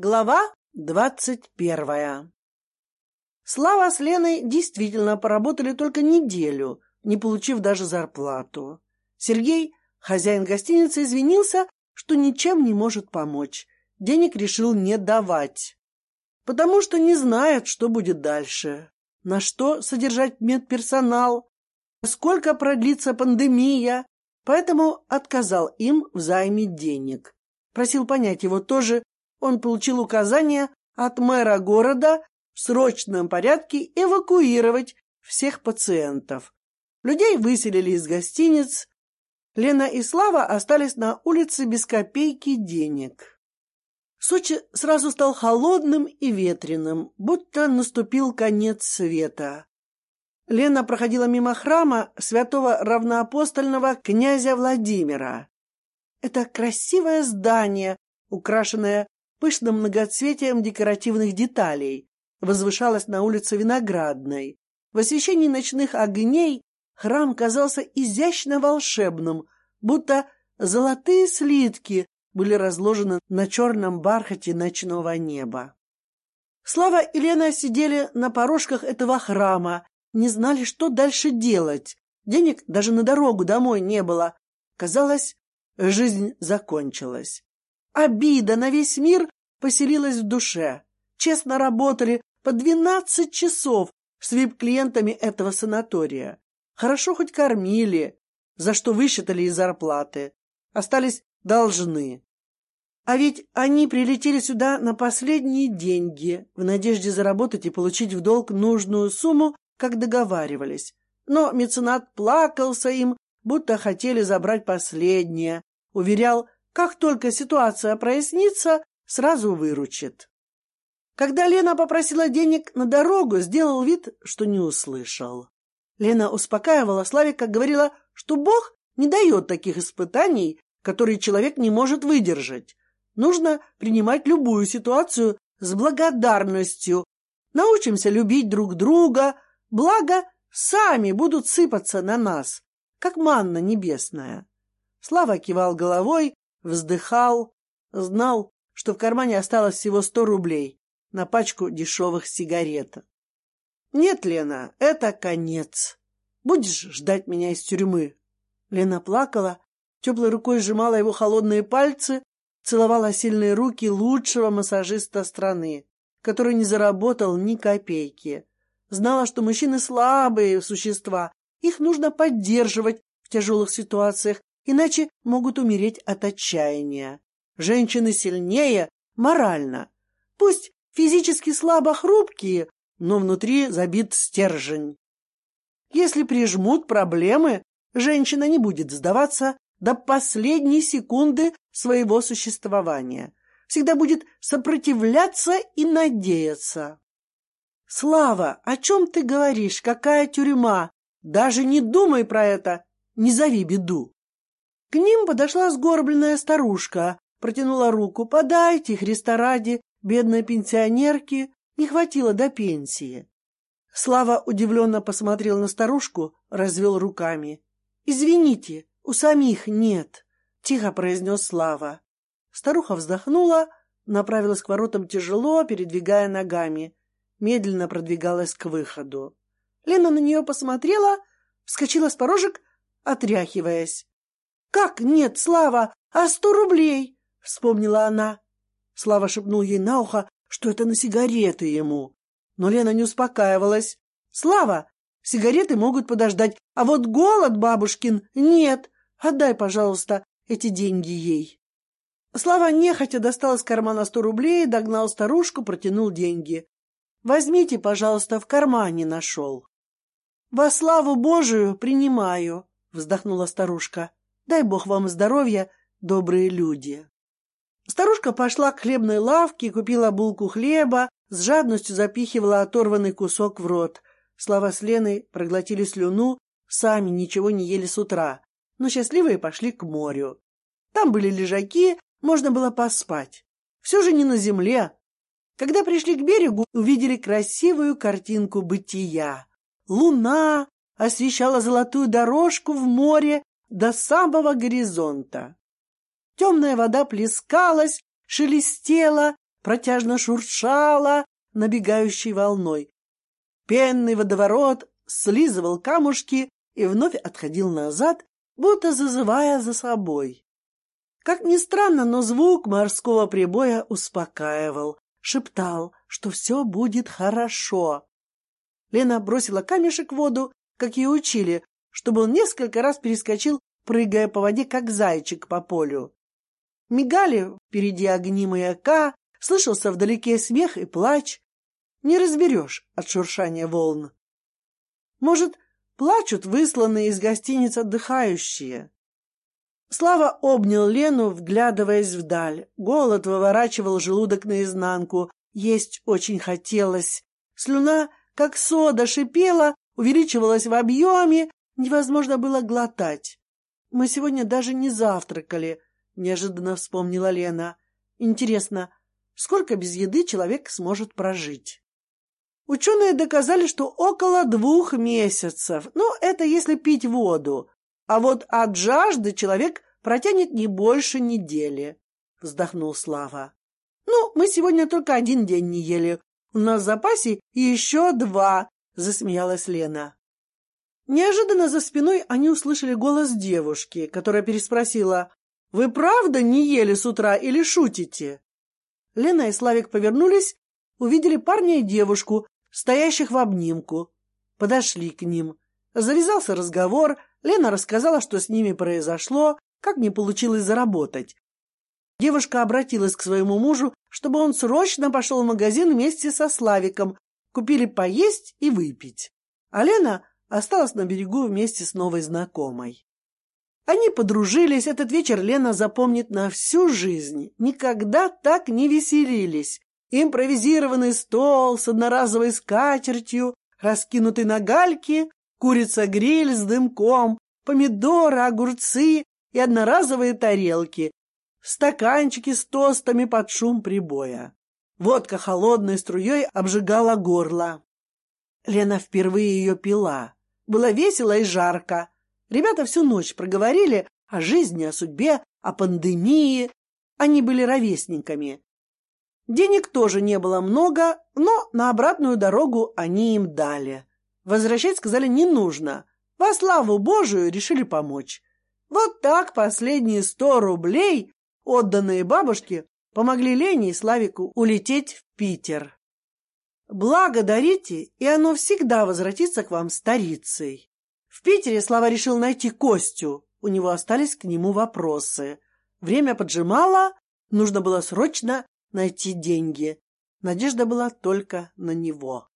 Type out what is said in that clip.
Глава двадцать первая Слава с Леной действительно поработали только неделю, не получив даже зарплату. Сергей, хозяин гостиницы, извинился, что ничем не может помочь. Денег решил не давать, потому что не знает, что будет дальше. На что содержать медперсонал, сколько продлится пандемия, поэтому отказал им в займе денег. Просил понять его тоже он получил указание от мэра города в срочном порядке эвакуировать всех пациентов. Людей выселили из гостиниц. Лена и Слава остались на улице без копейки денег. Сочи сразу стал холодным и ветреным, будто наступил конец света. Лена проходила мимо храма святого равноапостольного князя Владимира. Это красивое здание, украшенное пышным многоцветием декоративных деталей, возвышалась на улице Виноградной. В освещении ночных огней храм казался изящно волшебным, будто золотые слитки были разложены на черном бархате ночного неба. Слава и Лена сидели на порожках этого храма, не знали, что дальше делать. Денег даже на дорогу домой не было. Казалось, жизнь закончилась. Обида на весь мир поселилась в душе. Честно работали по двенадцать часов с вип-клиентами этого санатория. Хорошо хоть кормили, за что высчитали из зарплаты. Остались должны. А ведь они прилетели сюда на последние деньги, в надежде заработать и получить в долг нужную сумму, как договаривались. Но меценат плакался им, будто хотели забрать последнее. Уверял, как только ситуация прояснится, сразу выручит. Когда Лена попросила денег на дорогу, сделал вид, что не услышал. Лена успокаивала Славика, говорила, что Бог не дает таких испытаний, которые человек не может выдержать. Нужно принимать любую ситуацию с благодарностью. Научимся любить друг друга, благо сами будут сыпаться на нас, как манна небесная. Слава кивал головой, вздыхал, знал, что в кармане осталось всего сто рублей на пачку дешевых сигарет. Нет, Лена, это конец. Будешь ждать меня из тюрьмы. Лена плакала, теплой рукой сжимала его холодные пальцы, целовала сильные руки лучшего массажиста страны, который не заработал ни копейки. Знала, что мужчины слабые существа, их нужно поддерживать в тяжелых ситуациях, иначе могут умереть от отчаяния. Женщины сильнее морально. Пусть физически слабо хрупкие, но внутри забит стержень. Если прижмут проблемы, женщина не будет сдаваться до последней секунды своего существования. Всегда будет сопротивляться и надеяться. Слава, о чем ты говоришь? Какая тюрьма? Даже не думай про это. Не зови беду. К ним подошла сгорбленная старушка, протянула руку. «Подайте, Христа ради, бедной пенсионерке не хватило до пенсии». Слава удивленно посмотрел на старушку, развел руками. «Извините, у самих нет», — тихо произнес Слава. Старуха вздохнула, направилась к воротам тяжело, передвигая ногами. Медленно продвигалась к выходу. Лена на нее посмотрела, вскочила с порожек, отряхиваясь. «Как нет, Слава? А сто рублей?» — вспомнила она. Слава шепнул ей на ухо, что это на сигареты ему. Но Лена не успокаивалась. «Слава, сигареты могут подождать, а вот голод бабушкин нет. Отдай, пожалуйста, эти деньги ей». Слава нехотя достал из кармана сто рублей, догнал старушку, протянул деньги. «Возьмите, пожалуйста, в кармане нашел». «Во славу Божию принимаю», — вздохнула старушка. Дай бог вам здоровья, добрые люди. Старушка пошла к хлебной лавке, купила булку хлеба, с жадностью запихивала оторванный кусок в рот. Слава с Леной проглотили слюну, сами ничего не ели с утра, но счастливые пошли к морю. Там были лежаки, можно было поспать. Все же не на земле. Когда пришли к берегу, увидели красивую картинку бытия. Луна освещала золотую дорожку в море до самого горизонта. Темная вода плескалась, шелестела, протяжно шуршала набегающей волной. Пенный водоворот слизывал камушки и вновь отходил назад, будто зазывая за собой. Как ни странно, но звук морского прибоя успокаивал, шептал, что все будет хорошо. Лена бросила камешек в воду, как ее учили, чтобы он несколько раз перескочил, прыгая по воде, как зайчик по полю. Мигали впереди огни маяка, слышался вдалеке смех и плач. Не разберешь от шуршания волн. Может, плачут высланные из гостиниц отдыхающие. Слава обнял Лену, вглядываясь вдаль. Голод выворачивал желудок наизнанку. Есть очень хотелось. Слюна, как сода, шипела, увеличивалась в объеме, невозможно было глотать. Мы сегодня даже не завтракали, неожиданно вспомнила Лена. Интересно, сколько без еды человек сможет прожить? Ученые доказали, что около двух месяцев. Ну, это если пить воду. А вот от жажды человек протянет не больше недели, вздохнул Слава. Ну, мы сегодня только один день не ели. У нас в запасе еще два, засмеялась Лена. Неожиданно за спиной они услышали голос девушки, которая переспросила: "Вы правда не ели с утра или шутите?" Лена и Славик повернулись, увидели парня и девушку, стоящих в обнимку. Подошли к ним. Завязался разговор. Лена рассказала, что с ними произошло, как не получилось заработать. Девушка обратилась к своему мужу, чтобы он срочно пошел в магазин вместе со Славиком. Купили поесть и выпить. А Лена осталась на берегу вместе с новой знакомой. Они подружились. Этот вечер Лена запомнит на всю жизнь. Никогда так не веселились. Импровизированный стол с одноразовой скатертью, раскинутый на гальке, курица-гриль с дымком, помидоры, огурцы и одноразовые тарелки, стаканчики с тостами под шум прибоя. Водка холодной струей обжигала горло. Лена впервые ее пила. Было весело и жарко. Ребята всю ночь проговорили о жизни, о судьбе, о пандемии. Они были ровесниками. Денег тоже не было много, но на обратную дорогу они им дали. Возвращать сказали не нужно. Во славу Божию решили помочь. Вот так последние сто рублей, отданные бабушке, помогли Лене и Славику улететь в Питер. Благодарите, и оно всегда возвратится к вам старицей. В Питере Слава решил найти Костю. У него остались к нему вопросы. Время поджимало, нужно было срочно найти деньги. Надежда была только на него.